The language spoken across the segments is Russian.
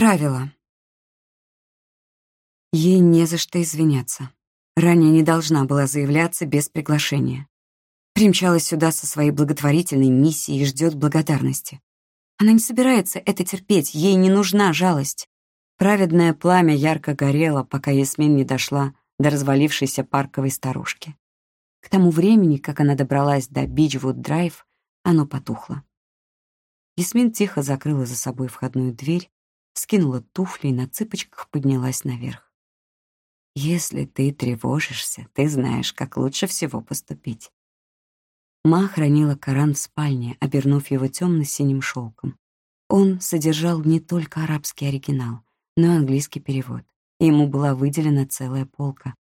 Правило. Ей не за что извиняться. Рене не должна была заявляться без приглашения. Примчалась сюда со своей благотворительной миссией и ждет благодарности. Она не собирается это терпеть, ей не нужна жалость. Праведное пламя ярко горело, пока Ясмин не дошла до развалившейся парковой сторожки. К тому времени, как она добралась до Бичвуд-драйв, оно потухло. Ясмин тихо закрыла за собой входную дверь, скинула туфли и на цыпочках поднялась наверх. «Если ты тревожишься, ты знаешь, как лучше всего поступить». Ма хранила Коран в спальне, обернув его темно-синим шелком. Он содержал не только арабский оригинал, но и английский перевод, ему была выделена целая полка.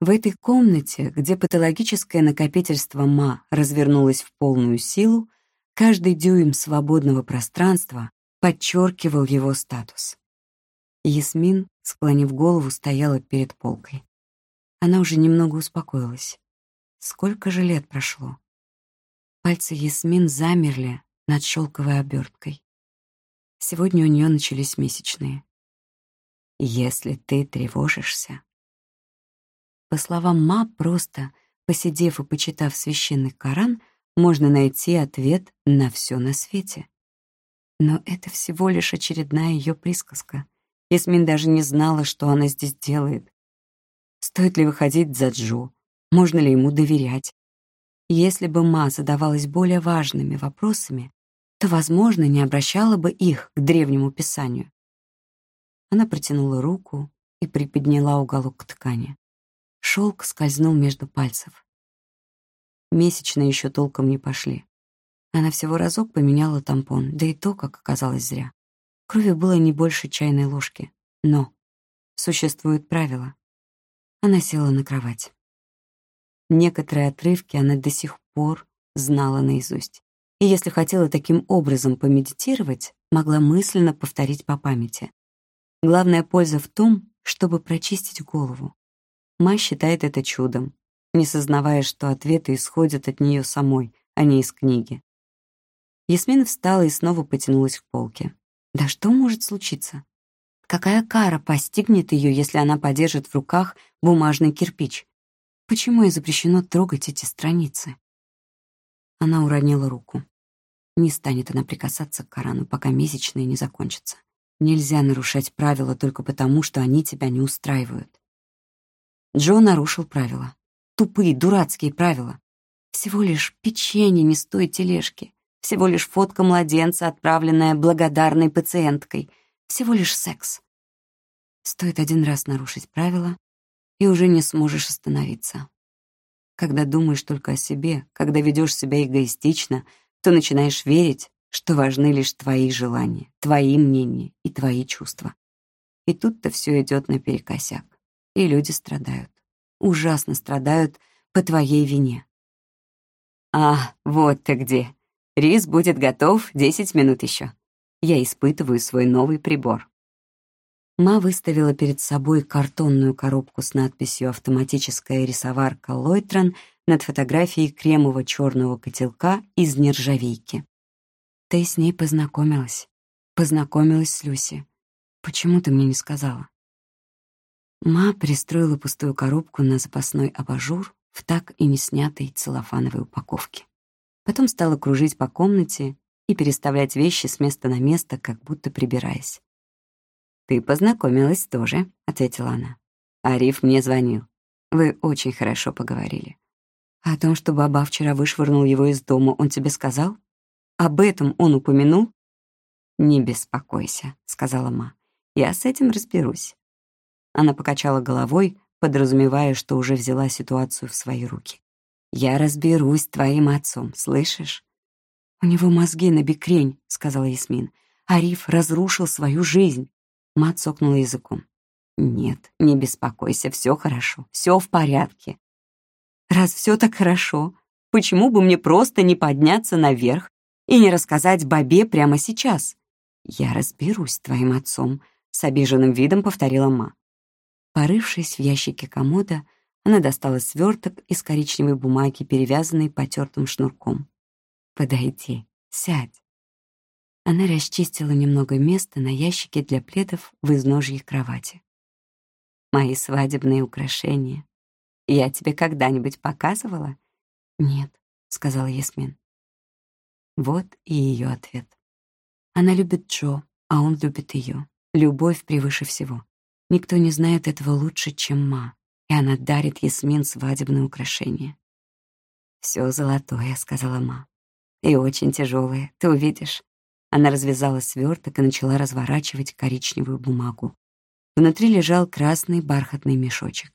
В этой комнате, где патологическое накопительство Ма развернулось в полную силу, каждый дюйм свободного пространства подчеркивал его статус. Ясмин, склонив голову, стояла перед полкой. Она уже немного успокоилась. Сколько же лет прошло? Пальцы Ясмин замерли над шелковой оберткой. Сегодня у нее начались месячные. «Если ты тревожишься...» По словам Ма, просто, посидев и почитав священный Коран, можно найти ответ на все на свете. Но это всего лишь очередная ее присказка. Ясмин даже не знала, что она здесь делает. Стоит ли выходить за Джо? Можно ли ему доверять? Если бы Ма задавалась более важными вопросами, то, возможно, не обращала бы их к древнему писанию. Она протянула руку и приподняла уголок ткани. Шелк скользнул между пальцев. Месячные еще толком не пошли. Она всего разок поменяла тампон, да и то, как оказалось, зря. Крови было не больше чайной ложки. Но существуют правила. Она села на кровать. Некоторые отрывки она до сих пор знала наизусть. И если хотела таким образом помедитировать, могла мысленно повторить по памяти. Главная польза в том, чтобы прочистить голову. Ма считает это чудом, не сознавая, что ответы исходят от нее самой, а не из книги. Ясмин встала и снова потянулась к полке. Да что может случиться? Какая кара постигнет ее, если она подержит в руках бумажный кирпич? Почему ей запрещено трогать эти страницы? Она уронила руку. Не станет она прикасаться к Корану, пока месячные не закончатся. Нельзя нарушать правила только потому, что они тебя не устраивают. Джо нарушил правила. Тупые, дурацкие правила. Всего лишь печенье не стоит тележки. Всего лишь фотка младенца, отправленная благодарной пациенткой. Всего лишь секс. Стоит один раз нарушить правила, и уже не сможешь остановиться. Когда думаешь только о себе, когда ведешь себя эгоистично, то начинаешь верить, что важны лишь твои желания, твои мнения и твои чувства. И тут-то все идет наперекосяк, и люди страдают. Ужасно страдают по твоей вине. «А, вот ты где. Рис будет готов 10 минут еще. Я испытываю свой новый прибор». Ма выставила перед собой картонную коробку с надписью «Автоматическая рисоварка Лойтрон» над фотографией кремово-черного котелка из нержавейки. «Ты с ней познакомилась. Познакомилась с Люси. Почему ты мне не сказала?» Ма пристроила пустую коробку на запасной абажур в так и не снятой целлофановой упаковке. Потом стала кружить по комнате и переставлять вещи с места на место, как будто прибираясь. «Ты познакомилась тоже», — ответила она. «Ариф мне звонил. Вы очень хорошо поговорили». «О том, что баба вчера вышвырнул его из дома, он тебе сказал? Об этом он упомянул?» «Не беспокойся», — сказала Ма. «Я с этим разберусь». Она покачала головой, подразумевая, что уже взяла ситуацию в свои руки. «Я разберусь с твоим отцом, слышишь?» «У него мозги на бекрень», — сказала Ясмин. «Ариф разрушил свою жизнь. Мат сокнула языком. «Нет, не беспокойся, все хорошо, все в порядке». «Раз все так хорошо, почему бы мне просто не подняться наверх и не рассказать Бабе прямо сейчас?» «Я разберусь с твоим отцом», — с обиженным видом повторила Ма. Порывшись в ящике комода, она достала сверток из коричневой бумаги, перевязанной потертым шнурком. «Подойди, сядь». Она расчистила немного места на ящике для пледов в изножье кровати. «Мои свадебные украшения. Я тебе когда-нибудь показывала?» «Нет», — сказала Ясмин. Вот и ее ответ. Она любит Джо, а он любит ее. Любовь превыше всего. Никто не знает этого лучше, чем Ма, и она дарит Ясмин свадебные украшения. «Все золотое», — сказала Ма. «И очень тяжелое, ты увидишь». Она развязала сверток и начала разворачивать коричневую бумагу. Внутри лежал красный бархатный мешочек.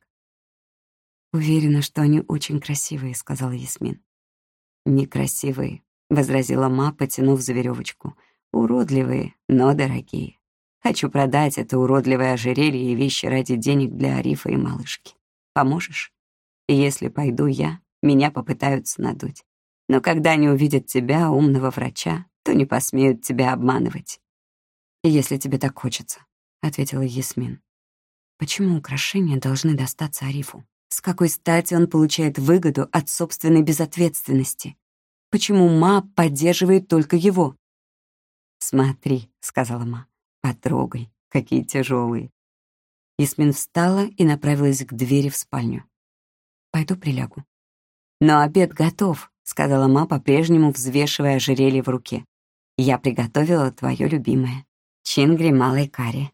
«Уверена, что они очень красивые», — сказала Ясмин. «Некрасивые», — возразила Ма, потянув за веревочку. «Уродливые, но дорогие. Хочу продать это уродливое ожерелье и вещи ради денег для Арифа и малышки. Поможешь? Если пойду я, меня попытаются надуть. Но когда они увидят тебя, умного врача, то не посмеют тебя обманывать. «Если тебе так хочется», — ответила Ясмин. «Почему украшения должны достаться Арифу? С какой стати он получает выгоду от собственной безответственности? Почему Ма поддерживает только его?» «Смотри», — сказала Ма, — «потрогай, какие тяжелые». Ясмин встала и направилась к двери в спальню. «Пойду прилягу». «Но обед готов», — сказала Ма, по-прежнему взвешивая ожерелье в руке. «Я приготовила твое любимое. Чингри малой карри».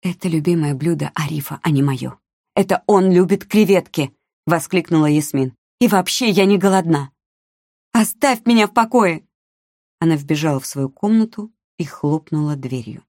«Это любимое блюдо Арифа, а не мое. Это он любит креветки!» — воскликнула Ясмин. «И вообще я не голодна. Оставь меня в покое!» Она вбежала в свою комнату и хлопнула дверью.